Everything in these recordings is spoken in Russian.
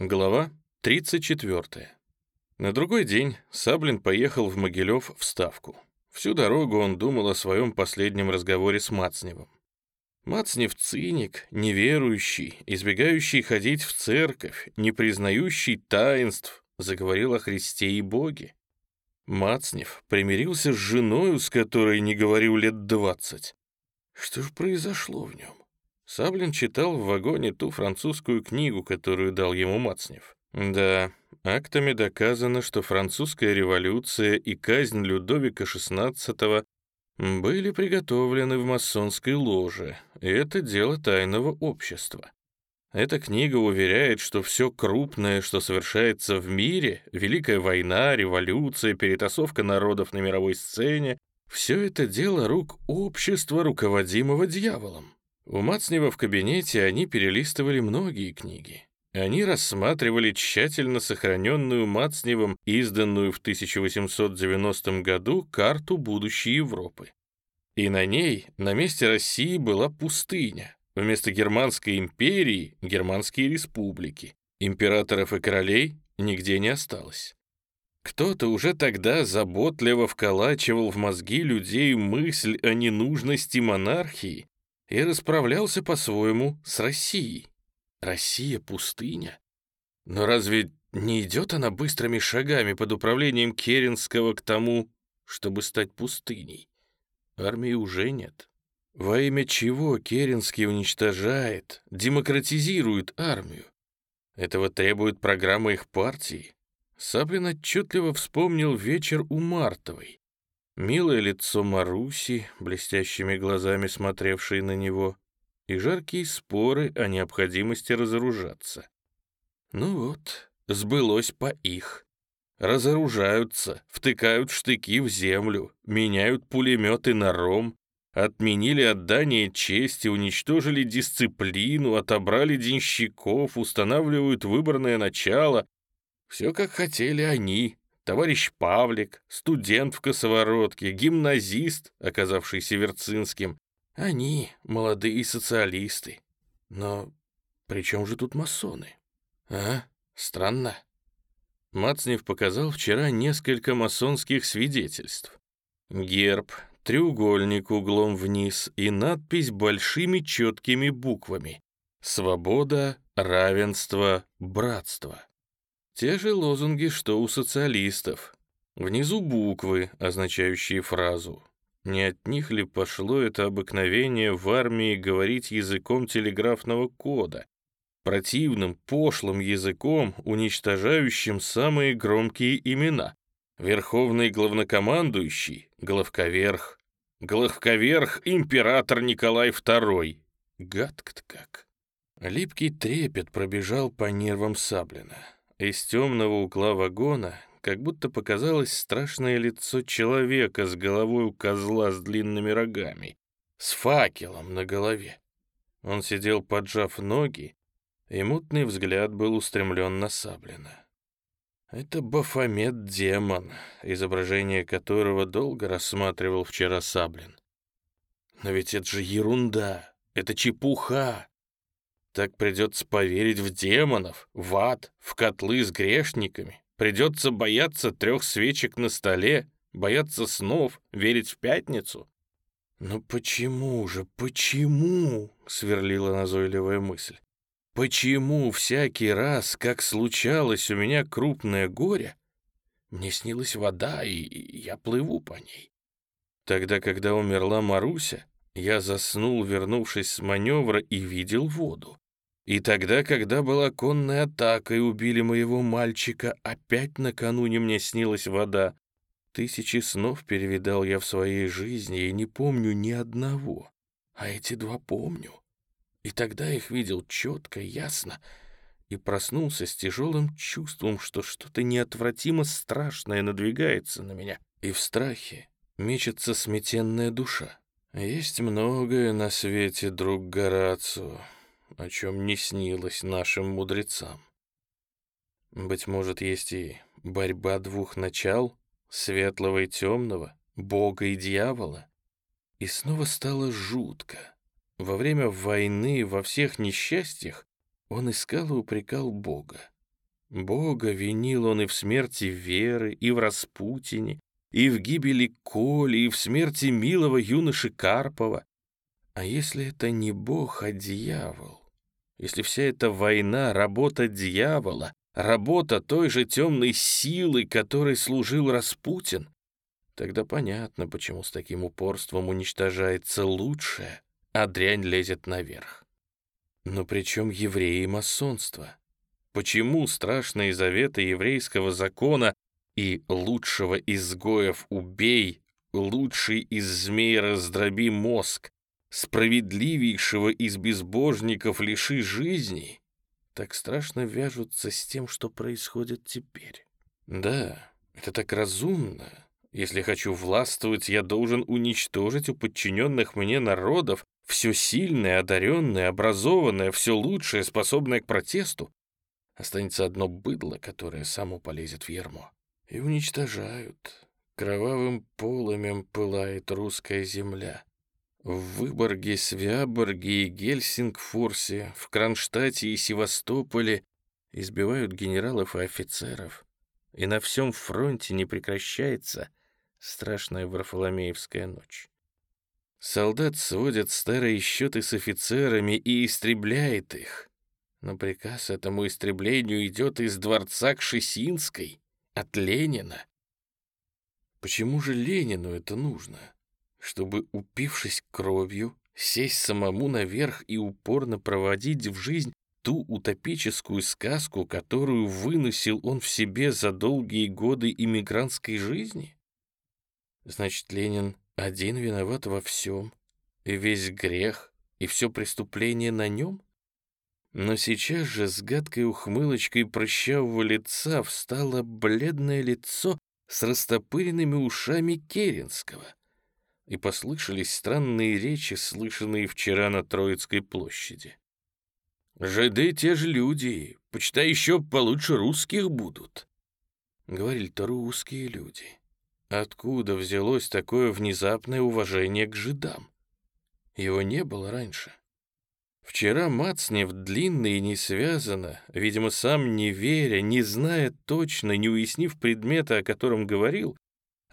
Глава 34. На другой день Саблин поехал в Могилев в Ставку. Всю дорогу он думал о своем последнем разговоре с Мацневым. Мацнев — циник, неверующий, избегающий ходить в церковь, не признающий таинств, заговорил о Христе и Боге. Мацнев примирился с женою, с которой не говорил лет двадцать. Что же произошло в нем? Саблин читал в вагоне ту французскую книгу, которую дал ему Мацнев. Да, актами доказано, что французская революция и казнь Людовика XVI были приготовлены в масонской ложе, и это дело тайного общества. Эта книга уверяет, что все крупное, что совершается в мире, Великая война, революция, перетасовка народов на мировой сцене, все это дело рук общества, руководимого дьяволом. У Мацнева в кабинете они перелистывали многие книги. Они рассматривали тщательно сохраненную Мацневым, изданную в 1890 году, карту будущей Европы. И на ней, на месте России, была пустыня. Вместо Германской империи — германские республики. Императоров и королей нигде не осталось. Кто-то уже тогда заботливо вколачивал в мозги людей мысль о ненужности монархии и расправлялся по-своему с Россией. Россия — пустыня. Но разве не идет она быстрыми шагами под управлением Керенского к тому, чтобы стать пустыней? Армии уже нет. Во имя чего Керенский уничтожает, демократизирует армию? Этого требует программа их партии. Саблин отчетливо вспомнил вечер у Мартовой. Милое лицо Маруси, блестящими глазами смотревшей на него, и жаркие споры о необходимости разоружаться. Ну вот, сбылось по их. Разоружаются, втыкают штыки в землю, меняют пулеметы на ром, отменили отдание чести, уничтожили дисциплину, отобрали денщиков, устанавливают выборное начало. Все как хотели они, товарищ Павлик, студент в косоворотке, гимназист, оказавшийся Верцинским. Они молодые социалисты. Но при чем же тут масоны? А? Странно. Мацнев показал вчера несколько масонских свидетельств. Герб, треугольник углом вниз и надпись большими четкими буквами. Свобода, равенство, братство. Те же лозунги, что у социалистов. Внизу буквы, означающие фразу. Не от них ли пошло это обыкновение в армии говорить языком телеграфного кода, противным, пошлым языком, уничтожающим самые громкие имена? Верховный главнокомандующий, главковерх, главковерх император Николай II. Гадко-то как. Липкий трепет пробежал по нервам Саблина. Из темного угла вагона как будто показалось страшное лицо человека с головой у козла с длинными рогами, с факелом на голове. Он сидел, поджав ноги, и мутный взгляд был устремлен на Саблина. Это Бафомет-демон, изображение которого долго рассматривал вчера Саблин. Но ведь это же ерунда, это чепуха. Так придется поверить в демонов, в ад, в котлы с грешниками. Придется бояться трех свечек на столе, бояться снов, верить в пятницу. «Но почему же, почему?» — сверлила назойливая мысль. «Почему всякий раз, как случалось у меня крупное горе, мне снилась вода, и я плыву по ней? Тогда, когда умерла Маруся, я заснул, вернувшись с маневра, и видел воду. И тогда, когда была конная атака и убили моего мальчика, опять накануне мне снилась вода. Тысячи снов перевидал я в своей жизни и не помню ни одного. А эти два помню. И тогда их видел четко, ясно, и проснулся с тяжелым чувством, что что-то неотвратимо страшное надвигается на меня. И в страхе мечется сметенная душа. Есть многое на свете, друг Горацио, о чем не снилось нашим мудрецам. Быть может, есть и борьба двух начал, светлого и темного, Бога и дьявола. И снова стало жутко. Во время войны, во всех несчастьях, он искал и упрекал Бога. Бога винил он и в смерти Веры, и в Распутине, и в гибели Коли, и в смерти милого юноши Карпова. А если это не Бог, а дьявол? Если вся эта война — работа дьявола, работа той же темной силы, которой служил Распутин, тогда понятно, почему с таким упорством уничтожается лучшее, а дрянь лезет наверх. Но при чем евреи и масонство? Почему страшные заветы еврейского закона и лучшего изгоев убей, лучший из змей раздроби мозг, справедливейшего из безбожников лиши жизни, так страшно вяжутся с тем, что происходит теперь. Да, это так разумно. Если хочу властвовать, я должен уничтожить у подчиненных мне народов все сильное, одаренное, образованное, все лучшее, способное к протесту. Останется одно быдло, которое само полезет в ермо и уничтожают. Кровавым полымем пылает русская земля. В Выборге, Свяборге и Гельсингфорсе, в Кронштадте и Севастополе избивают генералов и офицеров. И на всем фронте не прекращается страшная Варфоломеевская ночь. Солдат сводит старые счеты с офицерами и истребляет их. Но приказ этому истреблению идет из дворца к Шесинской. От Ленина? Почему же Ленину это нужно? Чтобы, упившись кровью, сесть самому наверх и упорно проводить в жизнь ту утопическую сказку, которую выносил он в себе за долгие годы иммигрантской жизни? Значит, Ленин один виноват во всем, и весь грех, и все преступление на нем? Но сейчас же с гадкой ухмылочкой прыщавого лица встало бледное лицо с растопыренными ушами Керенского, и послышались странные речи, слышанные вчера на Троицкой площади. «Жиды те же люди, почитай еще получше русских будут», — говорили-то русские люди. Откуда взялось такое внезапное уважение к жидам? Его не было раньше. Вчера Мацнев длинно и не связано, видимо, сам не веря, не зная точно, не уяснив предмета, о котором говорил,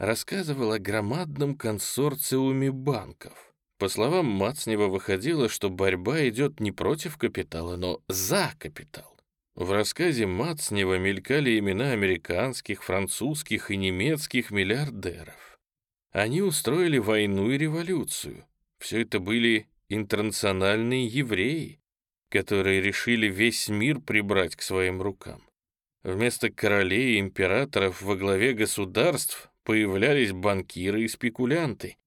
рассказывал о громадном консорциуме банков. По словам Мацнева, выходило, что борьба идет не против капитала, но за капитал. В рассказе Мацнева мелькали имена американских, французских и немецких миллиардеров. Они устроили войну и революцию. Все это были интернациональные евреи, которые решили весь мир прибрать к своим рукам. Вместо королей и императоров во главе государств появлялись банкиры и спекулянты,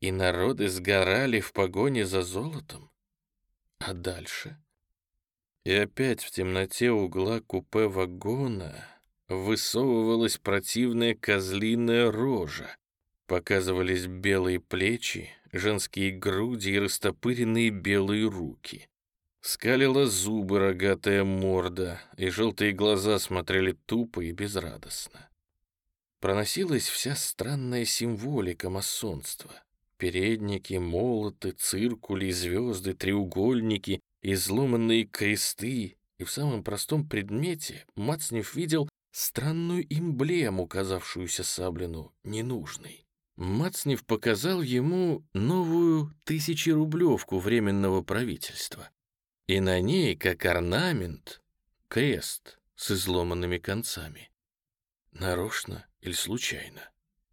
и народы сгорали в погоне за золотом. А дальше? И опять в темноте угла купе вагона высовывалась противная козлиная рожа, показывались белые плечи, женские груди и растопыренные белые руки. Скалила зубы рогатая морда, и желтые глаза смотрели тупо и безрадостно. Проносилась вся странная символика масонства. Передники, молоты, циркули, звезды, треугольники, изломанные кресты. И в самом простом предмете Мацнев видел странную эмблему, казавшуюся Саблину ненужной. Мацнев показал ему новую тысячерублевку Временного правительства. И на ней, как орнамент, крест с изломанными концами. Нарочно или случайно?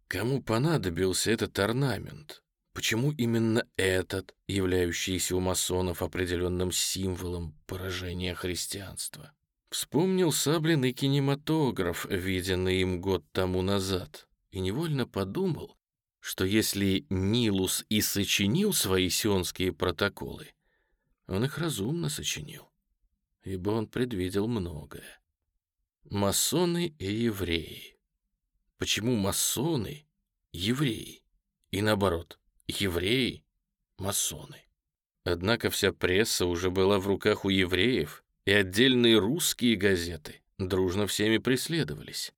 Кому понадобился этот орнамент? Почему именно этот, являющийся у масонов определенным символом поражения христианства? Вспомнил Саблин и кинематограф, виденный им год тому назад, и невольно подумал, что если Нилус и сочинил свои сионские протоколы, он их разумно сочинил, ибо он предвидел многое. Масоны и евреи. Почему масоны — евреи? И наоборот, евреи — масоны. Однако вся пресса уже была в руках у евреев, и отдельные русские газеты дружно всеми преследовались.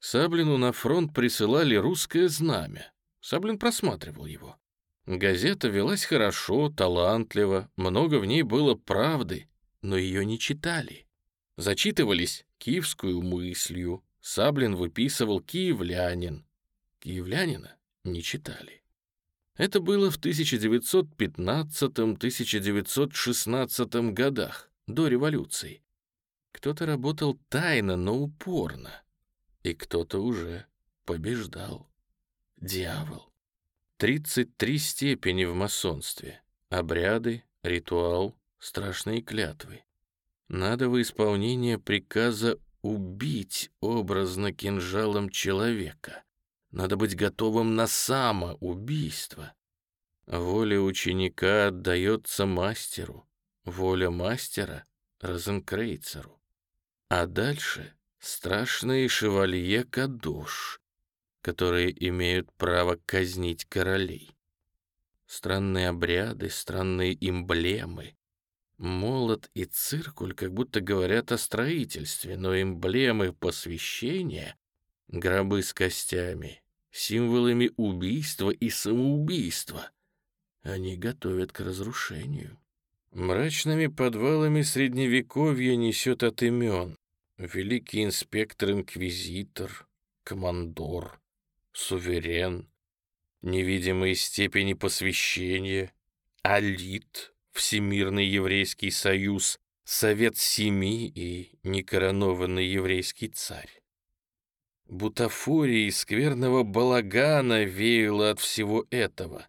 Саблину на фронт присылали русское знамя, Саблин просматривал его. Газета велась хорошо, талантливо, много в ней было правды, но ее не читали. Зачитывались киевскую мыслью, Саблин выписывал киевлянин. Киевлянина не читали. Это было в 1915-1916 годах, до революции. Кто-то работал тайно, но упорно. И кто-то уже побеждал. Дьявол. 33 степени в масонстве. Обряды, ритуал, страшные клятвы. Надо в исполнение приказа убить образно кинжалом человека. Надо быть готовым на самоубийство. Воля ученика отдается мастеру, воля мастера — Розенкрейцеру. А дальше страшные шевалье Кадуш, которые имеют право казнить королей. Странные обряды, странные эмблемы. Молот и циркуль как будто говорят о строительстве, но эмблемы посвящения, гробы с костями, символами убийства и самоубийства, они готовят к разрушению. Мрачными подвалами Средневековья несет от имен великий инспектор-инквизитор, командор, суверен, невидимые степени посвящения, алит, Всемирный еврейский союз, Совет Семи и некоронованный еврейский царь. Бутафории скверного балагана веяло от всего этого.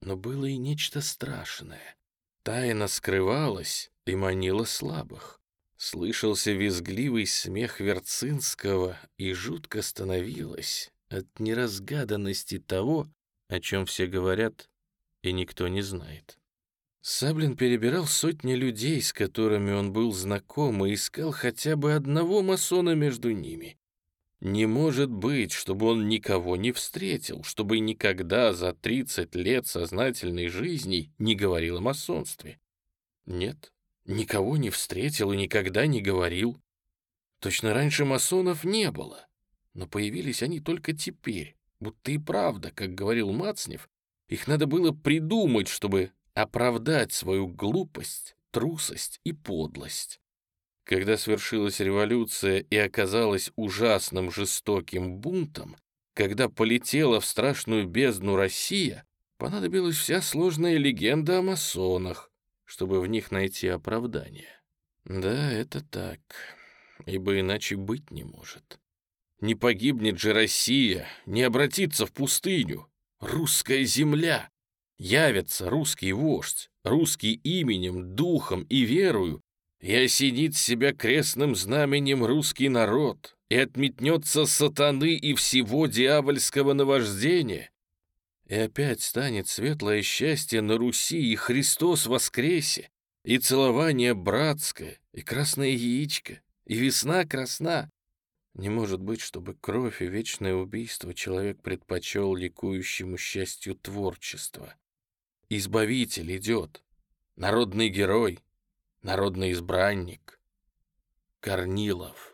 Но было и нечто страшное. Тайна скрывалась и манила слабых. Слышался визгливый смех Верцинского, и жутко становилось от неразгаданности того, о чем все говорят, и никто не знает. Саблин перебирал сотни людей, с которыми он был знаком, и искал хотя бы одного масона между ними. Не может быть, чтобы он никого не встретил, чтобы никогда за 30 лет сознательной жизни не говорил о масонстве. Нет, никого не встретил и никогда не говорил. Точно раньше масонов не было, но появились они только теперь, будто и правда, как говорил Мацнев, их надо было придумать, чтобы оправдать свою глупость, трусость и подлость. Когда свершилась революция и оказалась ужасным жестоким бунтом, когда полетела в страшную бездну Россия, понадобилась вся сложная легенда о масонах, чтобы в них найти оправдание. Да, это так, ибо иначе быть не может. Не погибнет же Россия, не обратится в пустыню. Русская земля. Явится русский вождь, русский именем, духом и верою, и осенит себя крестным знаменем русский народ, и отметнется сатаны и всего дьявольского наваждения, и опять станет светлое счастье на Руси, и Христос воскресе, и целование братское, и красное яичко, и весна красна. Не может быть, чтобы кровь и вечное убийство человек предпочел ликующему счастью творчества. Избавитель идет, народный герой, народный избранник, Корнилов.